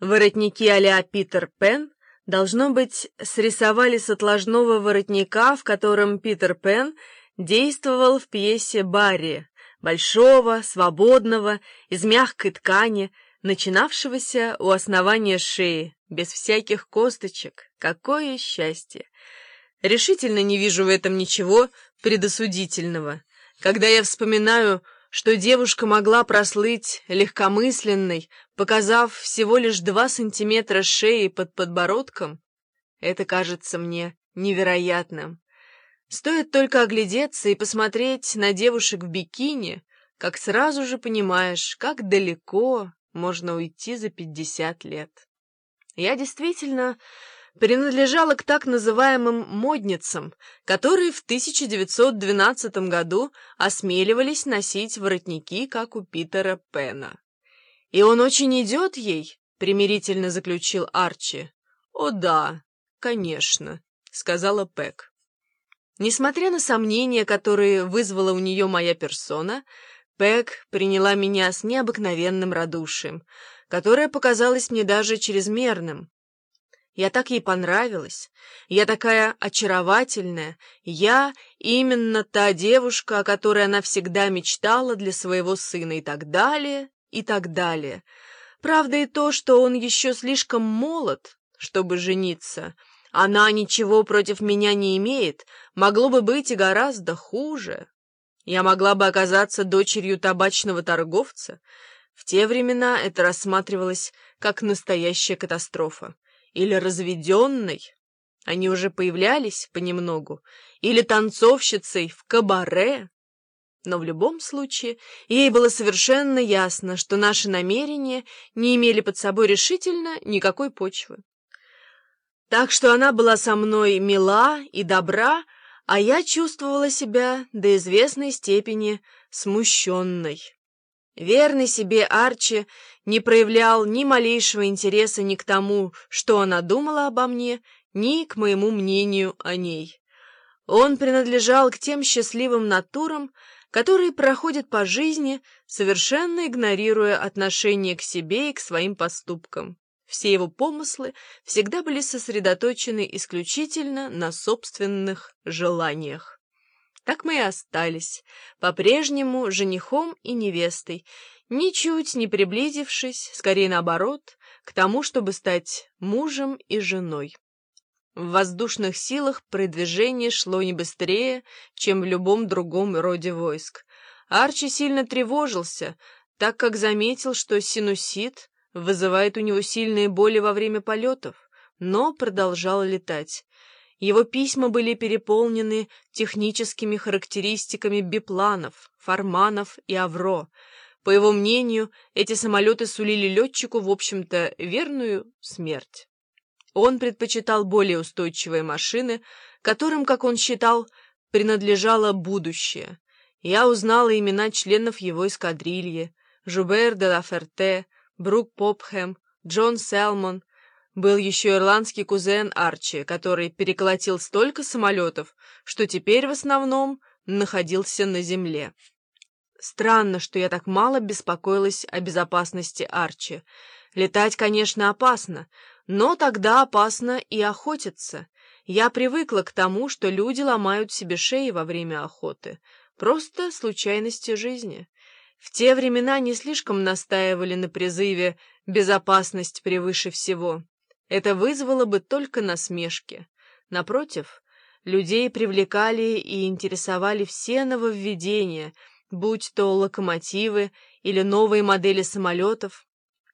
Воротники а Питер Пен, должно быть, срисовали с отложного воротника, в котором Питер Пен действовал в пьесе «Барри», большого, свободного, из мягкой ткани, начинавшегося у основания шеи, без всяких косточек. Какое счастье! Решительно не вижу в этом ничего предосудительного. Когда я вспоминаю что девушка могла прослыть легкомысленной, показав всего лишь два сантиметра шеи под подбородком, это кажется мне невероятным. Стоит только оглядеться и посмотреть на девушек в бикини, как сразу же понимаешь, как далеко можно уйти за пятьдесят лет. Я действительно принадлежала к так называемым «модницам», которые в 1912 году осмеливались носить воротники, как у Питера Пена. «И он очень идет ей?» — примирительно заключил Арчи. «О да, конечно», — сказала Пэк. Несмотря на сомнения, которые вызвала у нее моя персона, Пэк приняла меня с необыкновенным радушием, которое показалось мне даже чрезмерным, я так ей понравилась. Я такая очаровательная. Я именно та девушка, о которой она всегда мечтала для своего сына и так далее, и так далее. Правда и то, что он еще слишком молод, чтобы жениться. Она ничего против меня не имеет, могло бы быть и гораздо хуже. Я могла бы оказаться дочерью табачного торговца. В те времена это рассматривалось как настоящая катастрофа или разведенной, они уже появлялись понемногу, или танцовщицей в кабаре. Но в любом случае ей было совершенно ясно, что наши намерения не имели под собой решительно никакой почвы. Так что она была со мной мила и добра, а я чувствовала себя до известной степени смущенной. Верный себе Арчи не проявлял ни малейшего интереса ни к тому, что она думала обо мне, ни к моему мнению о ней. Он принадлежал к тем счастливым натурам, которые проходят по жизни, совершенно игнорируя отношение к себе и к своим поступкам. Все его помыслы всегда были сосредоточены исключительно на собственных желаниях. Так мы и остались, по-прежнему женихом и невестой, ничуть не приблизившись, скорее наоборот, к тому, чтобы стать мужем и женой. В воздушных силах продвижение шло не быстрее, чем в любом другом роде войск. Арчи сильно тревожился, так как заметил, что синусит вызывает у него сильные боли во время полетов, но продолжал летать. Его письма были переполнены техническими характеристиками бипланов, форманов и авро. По его мнению, эти самолеты сулили летчику, в общем-то, верную смерть. Он предпочитал более устойчивые машины, которым, как он считал, принадлежало будущее. Я узнала имена членов его эскадрильи — Жубер де ла Ферте, Брук Попхэм, Джон Селмон, был еще ирландский кузен Арчи, который переколотил столько самолетов, что теперь в основном находился на земле. Странно, что я так мало беспокоилась о безопасности Арчи. Летать, конечно, опасно, но тогда опасно и охотиться. Я привыкла к тому, что люди ломают себе шеи во время охоты. Просто случайности жизни. В те времена не слишком настаивали на призыве «безопасность превыше всего». Это вызвало бы только насмешки. Напротив, людей привлекали и интересовали все нововведения, будь то локомотивы или новые модели самолетов,